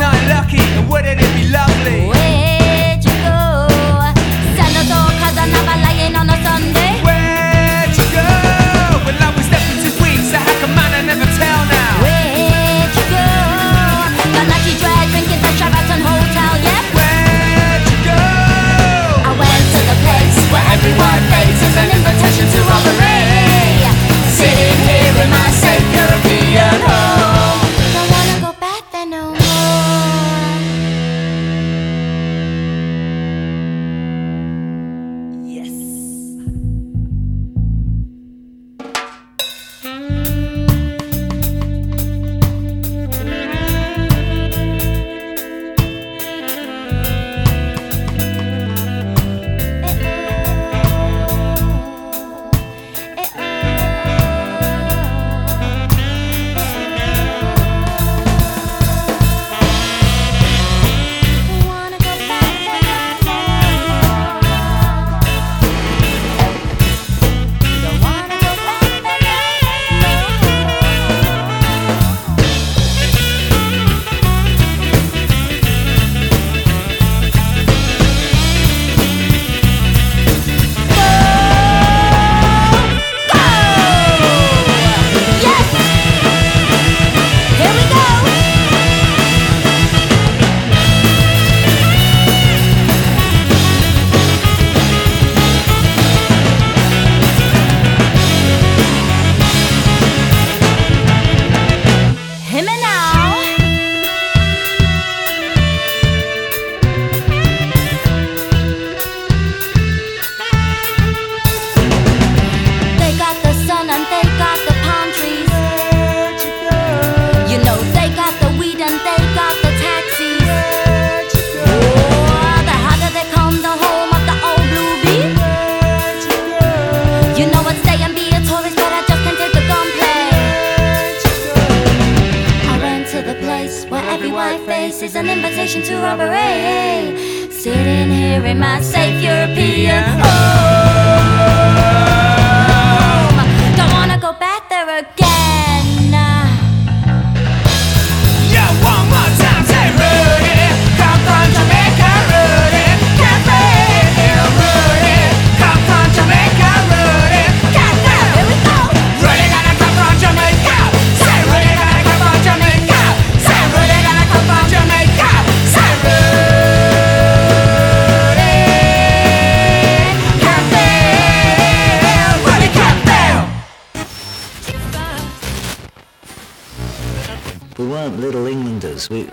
not lucky, and wouldn't it be lovely? Bye. my face is an invitation to robbery. Sitting here in my safe European Little Englanders. We,